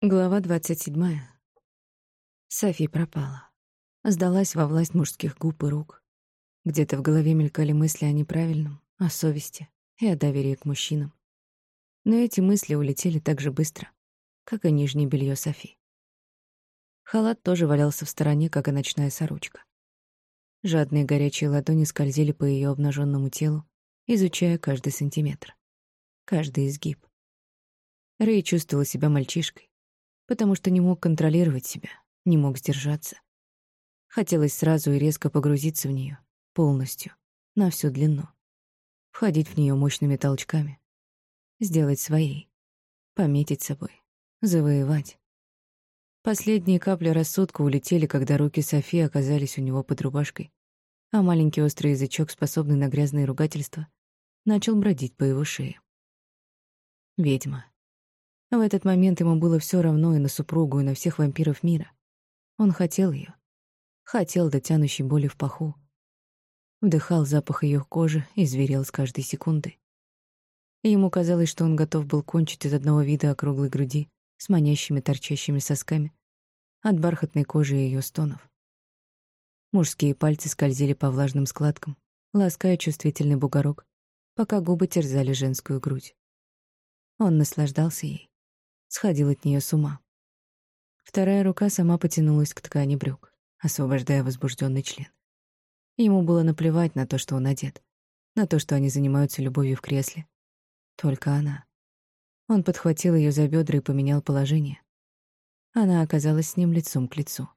Глава двадцать седьмая. Софи пропала. Сдалась во власть мужских губ и рук. Где-то в голове мелькали мысли о неправильном, о совести и о доверии к мужчинам. Но эти мысли улетели так же быстро, как и нижнее белье Софи. Халат тоже валялся в стороне, как и ночная сорочка. Жадные горячие ладони скользили по ее обнаженному телу, изучая каждый сантиметр, каждый изгиб. Рэй чувствовала себя мальчишкой, потому что не мог контролировать себя, не мог сдержаться. Хотелось сразу и резко погрузиться в нее, полностью, на всю длину. Входить в нее мощными толчками. Сделать своей. Пометить собой. Завоевать. Последние капли рассудка улетели, когда руки Софии оказались у него под рубашкой, а маленький острый язычок, способный на грязные ругательства, начал бродить по его шее. Ведьма. В этот момент ему было все равно и на супругу, и на всех вампиров мира. Он хотел ее, Хотел до тянущей боли в паху. Вдыхал запах ее кожи и зверел с каждой секундой. Ему казалось, что он готов был кончить из одного вида округлой груди с манящими торчащими сосками от бархатной кожи и ее стонов. Мужские пальцы скользили по влажным складкам, лаская чувствительный бугорок, пока губы терзали женскую грудь. Он наслаждался ей сходил от нее с ума. Вторая рука сама потянулась к ткани брюк, освобождая возбужденный член. Ему было наплевать на то, что он одет, на то, что они занимаются любовью в кресле. Только она. Он подхватил ее за бедра и поменял положение. Она оказалась с ним лицом к лицу.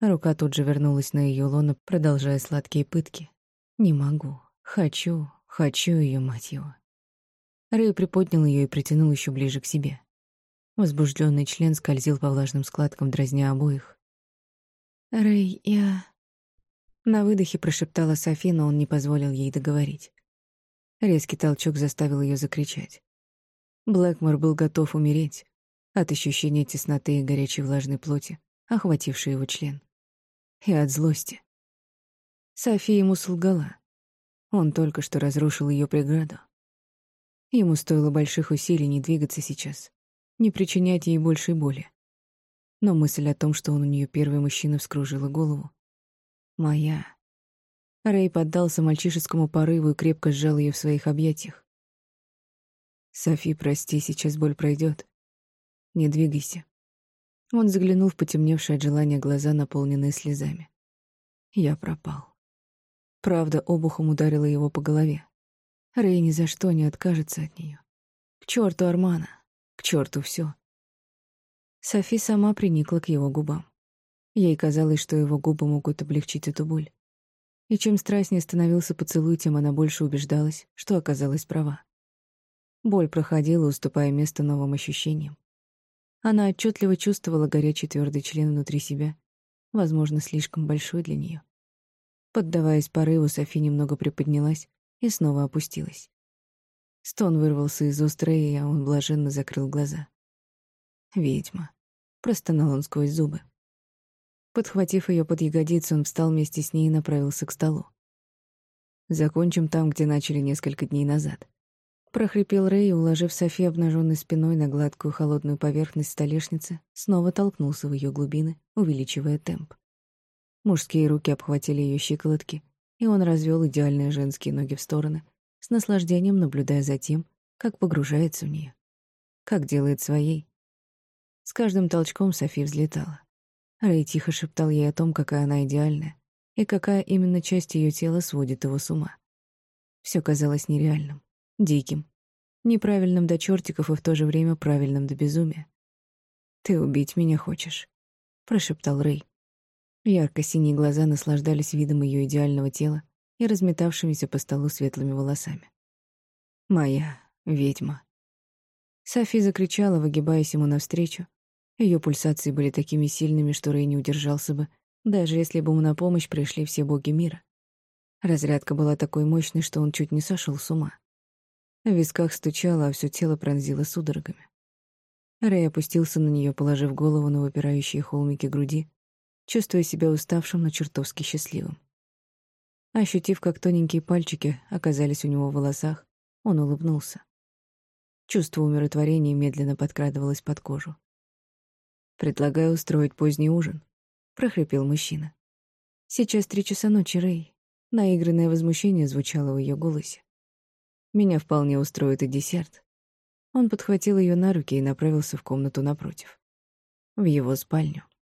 Рука тут же вернулась на ее лоно, продолжая сладкие пытки. «Не могу. Хочу. Хочу ее, мать его». Рэй приподнял ее и притянул еще ближе к себе. Возбужденный член скользил по влажным складкам, дразня обоих. «Рэй, я...» На выдохе прошептала Софи, но он не позволил ей договорить. Резкий толчок заставил ее закричать. Блэкмор был готов умереть от ощущения тесноты и горячей влажной плоти, охватившей его член. И от злости. Софи ему солгала. Он только что разрушил ее преграду. Ему стоило больших усилий не двигаться сейчас, не причинять ей большей боли. Но мысль о том, что он у нее первый мужчина, вскружила голову. Моя. Рэй поддался мальчишескому порыву и крепко сжал ее в своих объятиях. Софи, прости, сейчас боль пройдет. Не двигайся. Он заглянул в потемневшие от желания глаза, наполненные слезами. Я пропал. Правда обухом ударила его по голове. Рэй ни за что не откажется от нее. К черту Армана. К черту все. Софи сама приникла к его губам. Ей казалось, что его губы могут облегчить эту боль. И чем страстнее становился поцелуй, тем она больше убеждалась, что оказалась права. Боль проходила, уступая место новым ощущениям. Она отчетливо чувствовала горячий твердый член внутри себя, возможно, слишком большой для нее. Поддаваясь порыву, Софи немного приподнялась и снова опустилась. Стон вырвался из уст Рэя, а он блаженно закрыл глаза. «Ведьма», — простонал он сквозь зубы. Подхватив ее под ягодицу, он встал вместе с ней и направился к столу. «Закончим там, где начали несколько дней назад», — прохрипел Рэй, уложив Софи обнаженной спиной на гладкую холодную поверхность столешницы, снова толкнулся в ее глубины, увеличивая темп. Мужские руки обхватили ее щиколотки, и он развел идеальные женские ноги в стороны — с наслаждением наблюдая за тем, как погружается в нее, как делает своей. С каждым толчком Софи взлетала. Рэй тихо шептал ей о том, какая она идеальная, и какая именно часть ее тела сводит его с ума. Все казалось нереальным, диким, неправильным до чертиков и в то же время правильным до безумия. «Ты убить меня хочешь?» — прошептал Рэй. Ярко-синие глаза наслаждались видом ее идеального тела, и разметавшимися по столу светлыми волосами. «Моя ведьма». Софи закричала, выгибаясь ему навстречу. Ее пульсации были такими сильными, что Рэй не удержался бы, даже если бы ему на помощь пришли все боги мира. Разрядка была такой мощной, что он чуть не сошел с ума. В висках стучало, а все тело пронзило судорогами. Рэй опустился на нее, положив голову на выпирающие холмики груди, чувствуя себя уставшим, но чертовски счастливым. Ощутив, как тоненькие пальчики оказались у него в волосах, он улыбнулся. Чувство умиротворения медленно подкрадывалось под кожу, Предлагаю устроить поздний ужин, прохрипел мужчина. Сейчас три часа ночи, Рэй. Наигранное возмущение звучало в ее голосе. Меня вполне устроит и десерт. Он подхватил ее на руки и направился в комнату напротив. В его спальню.